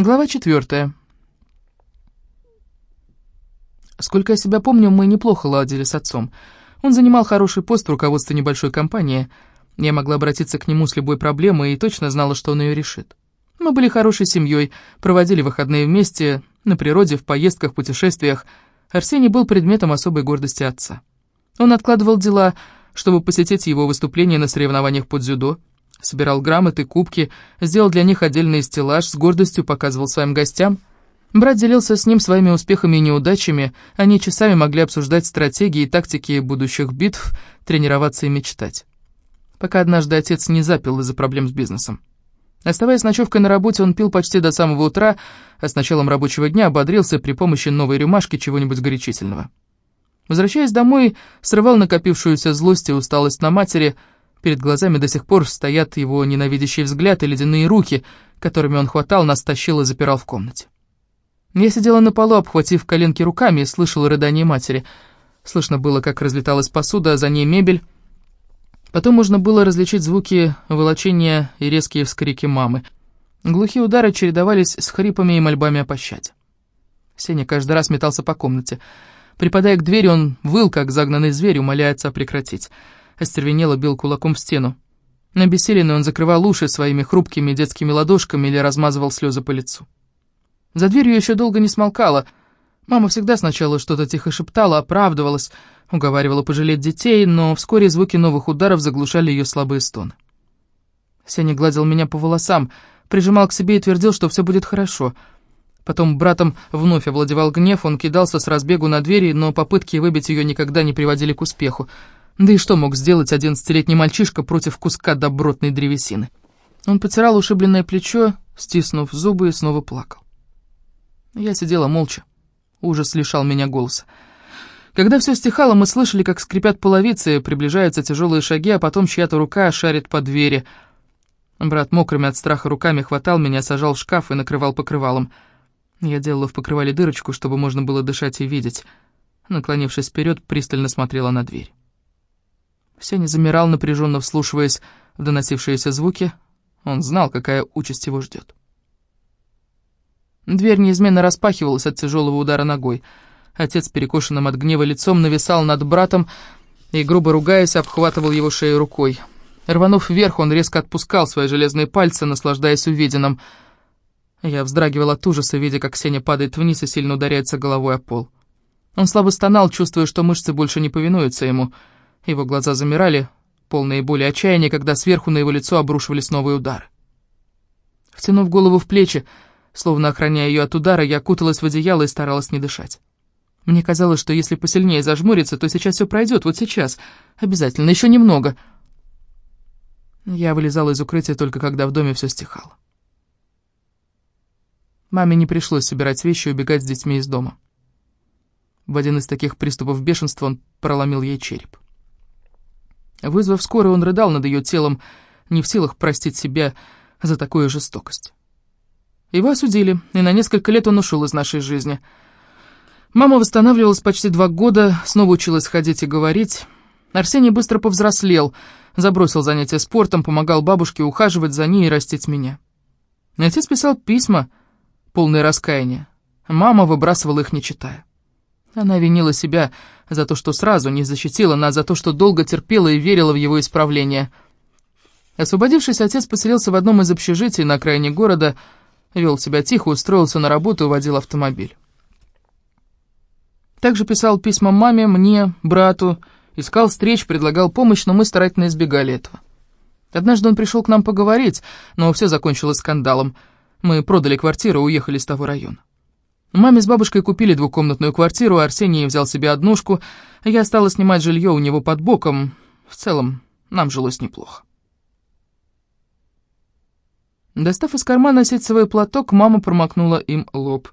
Глава четвертая. Сколько я себя помню, мы неплохо ладили с отцом. Он занимал хороший пост в руководстве небольшой компании. Я могла обратиться к нему с любой проблемой и точно знала, что он ее решит. Мы были хорошей семьей, проводили выходные вместе, на природе, в поездках, путешествиях. Арсений был предметом особой гордости отца. Он откладывал дела, чтобы посетить его выступления на соревнованиях по дзюдо, собирал грамоты, кубки, сделал для них отдельный стеллаж, с гордостью показывал своим гостям. Брат делился с ним своими успехами и неудачами, они часами могли обсуждать стратегии и тактики будущих битв, тренироваться и мечтать. Пока однажды отец не запил из-за проблем с бизнесом. Оставаясь ночевкой на работе, он пил почти до самого утра, а с началом рабочего дня ободрился при помощи новой рюмашки чего-нибудь горячительного. Возвращаясь домой, срывал накопившуюся злость и усталость на матери. Перед глазами до сих пор стоят его ненавидящий взгляд и ледяные руки, которыми он хватал, нас тащил и запирал в комнате. Я сидела на полу, обхватив коленки руками, и слышала рыдание матери. Слышно было, как разлеталась посуда, а за ней мебель. Потом можно было различить звуки волочения и резкие вскрики мамы. Глухие удары чередовались с хрипами и мольбами о пощаде. Сеня каждый раз метался по комнате. Припадая к двери, он выл, как загнанный зверь, умоляя отца прекратить. Остервенело бил кулаком в стену. Набессиленный он закрывал уши своими хрупкими детскими ладошками или размазывал слезы по лицу. За дверью еще долго не смолкала. Мама всегда сначала что-то тихо шептала, оправдывалась, уговаривала пожалеть детей, но вскоре звуки новых ударов заглушали ее слабые стоны. Сеня гладил меня по волосам, прижимал к себе и твердил, что все будет хорошо. Потом братом вновь овладевал гнев, он кидался с разбегу на двери, но попытки выбить ее никогда не приводили к успеху. Да и что мог сделать одиннадцатилетний мальчишка против куска добротной древесины? Он потирал ушибленное плечо, стиснув зубы, и снова плакал. Я сидела молча. Ужас лишал меня голоса. Когда все стихало, мы слышали, как скрипят половицы, приближаются тяжелые шаги, а потом чья-то рука шарит по двери. Брат мокрыми от страха руками хватал меня, сажал в шкаф и накрывал покрывалом. Я делала в покрывале дырочку, чтобы можно было дышать и видеть. Наклонившись вперед, пристально смотрела на дверь. Все не замирал, напряженно вслушиваясь в доносившиеся звуки. Он знал, какая участь его ждет. Дверь неизменно распахивалась от тяжелого удара ногой — Отец, перекошенным от гнева лицом, нависал над братом и, грубо ругаясь, обхватывал его шею рукой. Рванув вверх, он резко отпускал свои железные пальцы, наслаждаясь увиденным. Я вздрагивал от ужаса, видя, как Сеня падает вниз и сильно ударяется головой о пол. Он слабо стонал, чувствуя, что мышцы больше не повинуются ему. Его глаза замирали, полные боли отчаяния, когда сверху на его лицо обрушивались новые удары. Втянув голову в плечи, словно охраняя ее от удара, я куталась в одеяло и старалась не дышать. Мне казалось, что если посильнее зажмуриться, то сейчас все пройдет, вот сейчас. Обязательно, еще немного. Я вылезала из укрытия только когда в доме все стихало. Маме не пришлось собирать вещи и убегать с детьми из дома. В один из таких приступов бешенства он проломил ей череп. Вызвав скорую, он рыдал над ее телом, не в силах простить себя за такую жестокость. Его осудили, и на несколько лет он ушел из нашей жизни — Мама восстанавливалась почти два года, снова училась ходить и говорить. Арсений быстро повзрослел, забросил занятия спортом, помогал бабушке ухаживать за ней и растить меня. Отец писал письма, полные раскаяния. Мама выбрасывала их, не читая. Она винила себя за то, что сразу не защитила нас, за то, что долго терпела и верила в его исправление. Освободившись, отец поселился в одном из общежитий на окраине города, вел себя тихо, устроился на работу и водил автомобиль. Также писал письма маме, мне, брату, искал встреч, предлагал помощь, но мы старательно избегали этого. Однажды он пришел к нам поговорить, но все закончилось скандалом. Мы продали квартиру и уехали с того района. Маме с бабушкой купили двухкомнатную квартиру, Арсений взял себе однушку, а я стала снимать жилье у него под боком. В целом, нам жилось неплохо. Достав из кармана сетцевый платок, мама промокнула им лоб.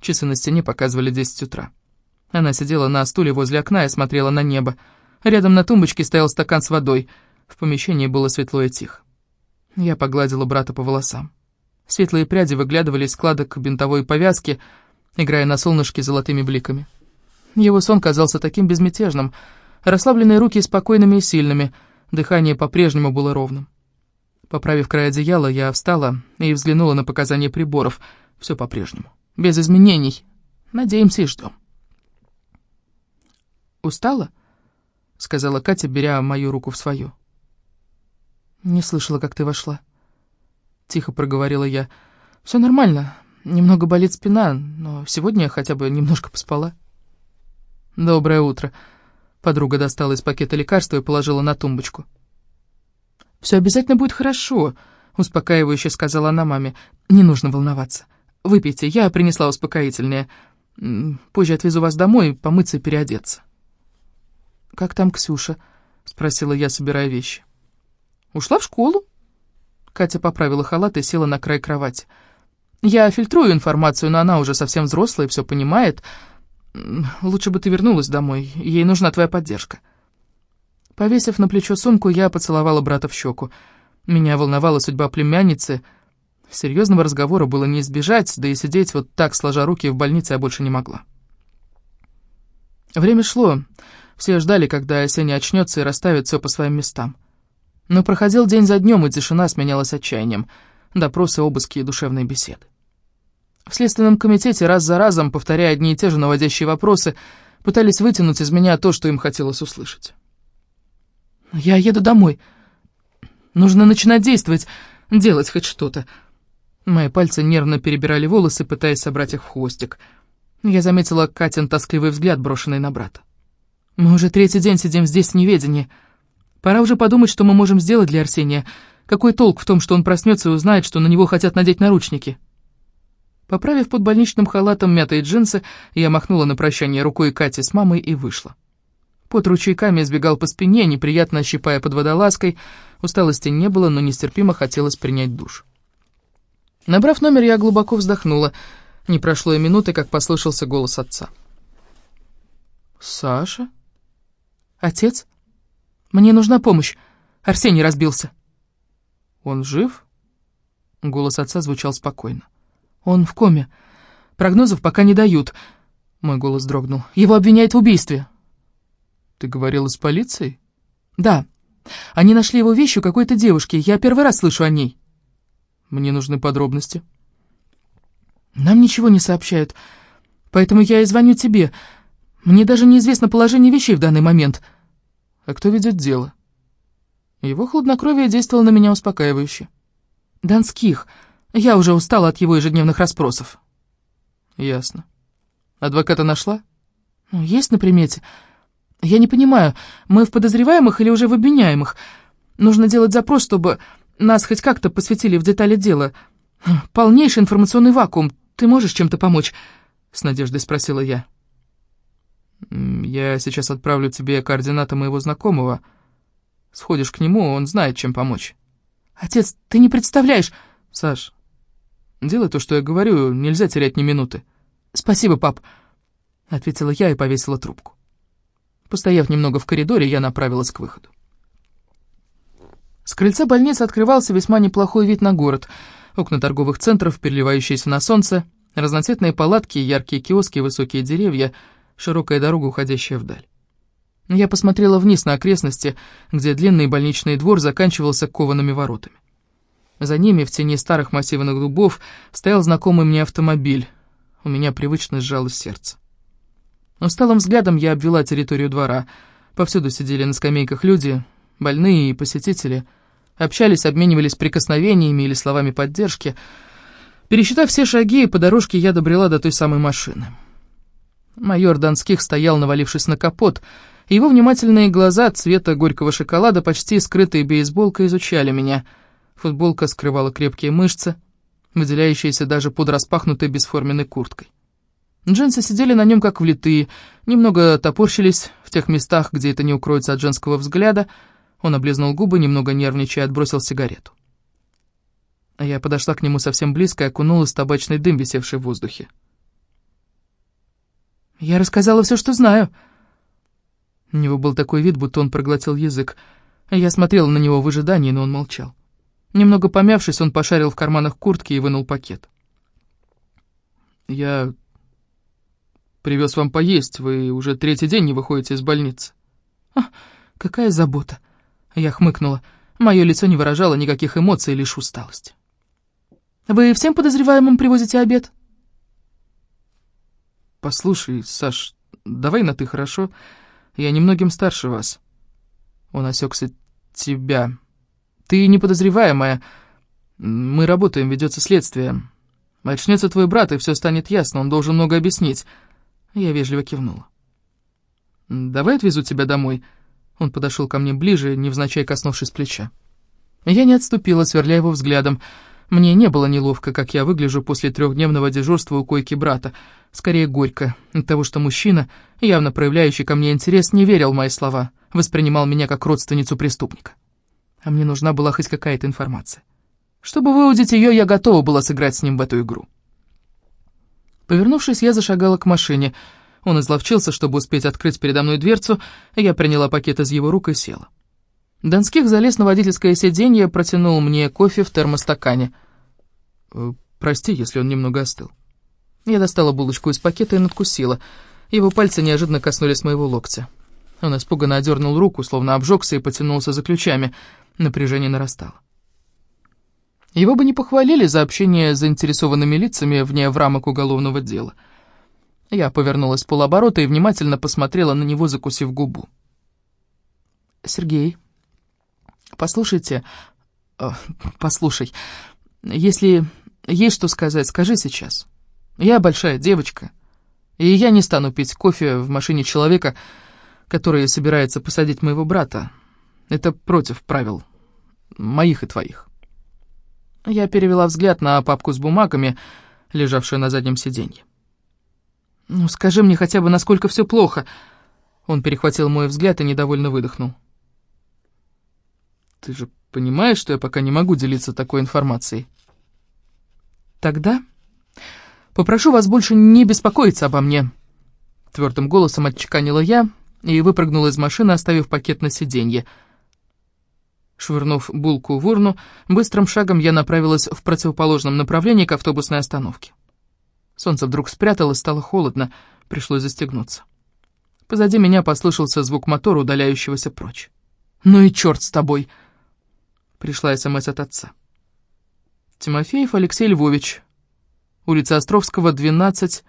Часы на стене показывали 10 утра. Она сидела на стуле возле окна и смотрела на небо. Рядом на тумбочке стоял стакан с водой. В помещении было светло и тихо. Я погладила брата по волосам. Светлые пряди выглядывали из складок бинтовой повязки, играя на солнышке золотыми бликами. Его сон казался таким безмятежным, расслабленные руки спокойными и сильными, дыхание по-прежнему было ровным. Поправив край одеяла, я встала и взглянула на показания приборов. Все по-прежнему, без изменений. Надеемся и ждем. «Устала?» — сказала Катя, беря мою руку в свою. «Не слышала, как ты вошла». Тихо проговорила я. «Все нормально. Немного болит спина, но сегодня я хотя бы немножко поспала». «Доброе утро». Подруга достала из пакета лекарства и положила на тумбочку. «Все обязательно будет хорошо», — успокаивающе сказала она маме. «Не нужно волноваться. Выпейте, я принесла успокоительное. Позже отвезу вас домой, помыться и переодеться». «Как там Ксюша?» — спросила я, собирая вещи. «Ушла в школу». Катя поправила халат и села на край кровати. «Я фильтрую информацию, но она уже совсем взрослая и все понимает. Лучше бы ты вернулась домой, ей нужна твоя поддержка». Повесив на плечо сумку, я поцеловала брата в щеку. Меня волновала судьба племянницы. Серьезного разговора было не избежать, да и сидеть вот так, сложа руки, в больнице я больше не могла. Время шло. Все ждали, когда Сеня очнется и расставит все по своим местам. Но проходил день за днем, и тишина сменялась отчаянием. Допросы, обыски и душевные беседы. В Следственном комитете раз за разом, повторяя одни и те же наводящие вопросы, пытались вытянуть из меня то, что им хотелось услышать. «Я еду домой. Нужно начинать действовать, делать хоть что-то». Мои пальцы нервно перебирали волосы, пытаясь собрать их в хвостик. Я заметила Катин тоскливый взгляд, брошенный на брата. «Мы уже третий день сидим здесь в неведении». Пора уже подумать, что мы можем сделать для Арсения. Какой толк в том, что он проснется и узнает, что на него хотят надеть наручники? Поправив под больничным халатом мятые джинсы, я махнула на прощание рукой Кати с мамой и вышла. Под ручейками избегал по спине, неприятно ощипая под водолазкой. Усталости не было, но нестерпимо хотелось принять душ. Набрав номер, я глубоко вздохнула. Не прошло и минуты, как послышался голос отца. «Саша? Отец?» Мне нужна помощь. Арсений разбился». «Он жив?» Голос отца звучал спокойно. «Он в коме. Прогнозов пока не дают». Мой голос дрогнул. «Его обвиняют в убийстве». «Ты говорила с полицией?» «Да. Они нашли его вещи у какой-то девушки. Я первый раз слышу о ней». «Мне нужны подробности». «Нам ничего не сообщают, поэтому я и звоню тебе. Мне даже неизвестно положение вещей в данный момент». А кто ведет дело? Его хладнокровие действовало на меня успокаивающе. Донских. Я уже устала от его ежедневных расспросов. Ясно. Адвоката нашла? Ну, есть на примете. Я не понимаю, мы в подозреваемых или уже в обвиняемых? Нужно делать запрос, чтобы нас хоть как-то посвятили в детали дела. Полнейший информационный вакуум. Ты можешь чем-то помочь? С надеждой спросила я. Я сейчас отправлю тебе координаты моего знакомого. Сходишь к нему, он знает, чем помочь. Отец, ты не представляешь... Саш, делай то, что я говорю, нельзя терять ни минуты. Спасибо, пап, ответила я и повесила трубку. Постояв немного в коридоре, я направилась к выходу. С крыльца больницы открывался весьма неплохой вид на город. Окна торговых центров, переливающиеся на солнце, разноцветные палатки, яркие киоски, высокие деревья — широкая дорога, уходящая вдаль. Я посмотрела вниз на окрестности, где длинный больничный двор заканчивался коваными воротами. За ними, в тени старых массивных дубов, стоял знакомый мне автомобиль. У меня привычно сжалось сердце. Усталым взглядом я обвела территорию двора. Повсюду сидели на скамейках люди, больные и посетители. Общались, обменивались прикосновениями или словами поддержки. Пересчитав все шаги, по дорожке я добрела до той самой машины. Майор Донских стоял, навалившись на капот. Его внимательные глаза цвета горького шоколада, почти скрытые бейсболкой, изучали меня. Футболка скрывала крепкие мышцы, выделяющиеся даже под распахнутой бесформенной курткой. Джинсы сидели на нем как влитые, немного топорщились в тех местах, где это не укроется от женского взгляда. Он облизнул губы, немного нервничая, отбросил сигарету. Я подошла к нему совсем близко и окунулась в табачный дым, висевший в воздухе. «Я рассказала все, что знаю». У него был такой вид, будто он проглотил язык. Я смотрела на него в ожидании, но он молчал. Немного помявшись, он пошарил в карманах куртки и вынул пакет. «Я привез вам поесть, вы уже третий день не выходите из больницы». «А, какая забота!» Я хмыкнула. Мое лицо не выражало никаких эмоций, лишь усталость. «Вы всем подозреваемым привозите обед?» «Послушай, Саш, давай на «ты», хорошо? Я немногим старше вас». Он осекся тебя. Ты неподозреваемая. Мы работаем, ведется следствие. Очнется твой брат, и все станет ясно, он должен много объяснить. Я вежливо кивнула. «Давай отвезу тебя домой». Он подошел ко мне ближе, невзначай коснувшись плеча. Я не отступила, сверля его взглядом. Мне не было неловко, как я выгляжу после трехдневного дежурства у койки брата. Скорее, горько от того, что мужчина, явно проявляющий ко мне интерес, не верил в мои слова, воспринимал меня как родственницу преступника. А мне нужна была хоть какая-то информация. Чтобы выудить ее, я готова была сыграть с ним в эту игру. Повернувшись, я зашагала к машине. Он изловчился, чтобы успеть открыть передо мной дверцу, я приняла пакет из его рук и села. Донских залез на водительское сиденье, протянул мне кофе в термостакане. «Э, «Прости, если он немного остыл». Я достала булочку из пакета и надкусила. Его пальцы неожиданно коснулись моего локтя. Он испуганно одернул руку, словно обжегся и потянулся за ключами. Напряжение нарастало. Его бы не похвалили за общение с заинтересованными лицами вне в рамок уголовного дела. Я повернулась полоборота и внимательно посмотрела на него, закусив губу. «Сергей», «Послушайте, э, послушай, если есть что сказать, скажи сейчас. Я большая девочка, и я не стану пить кофе в машине человека, который собирается посадить моего брата. Это против правил, моих и твоих». Я перевела взгляд на папку с бумагами, лежавшую на заднем сиденье. «Ну, скажи мне хотя бы, насколько все плохо». Он перехватил мой взгляд и недовольно выдохнул. Ты же понимаешь, что я пока не могу делиться такой информацией? Тогда попрошу вас больше не беспокоиться обо мне. Твердым голосом отчеканила я и выпрыгнула из машины, оставив пакет на сиденье. Швырнув булку в урну, быстрым шагом я направилась в противоположном направлении к автобусной остановке. Солнце вдруг спряталось, стало холодно, пришлось застегнуться. Позади меня послышался звук мотора, удаляющегося прочь. «Ну и черт с тобой!» Пришла СМС от отца. Тимофеев Алексей Львович. Улица Островского, 12,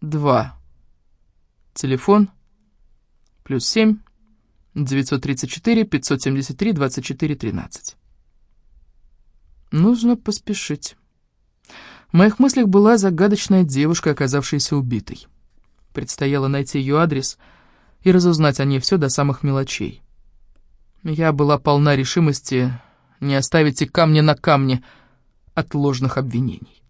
2. Телефон. Плюс 7, 934, 573, 24, 13. Нужно поспешить. В моих мыслях была загадочная девушка, оказавшаяся убитой. Предстояло найти ее адрес и разузнать о ней все до самых мелочей. Я была полна решимости не оставить и камня на камне от ложных обвинений.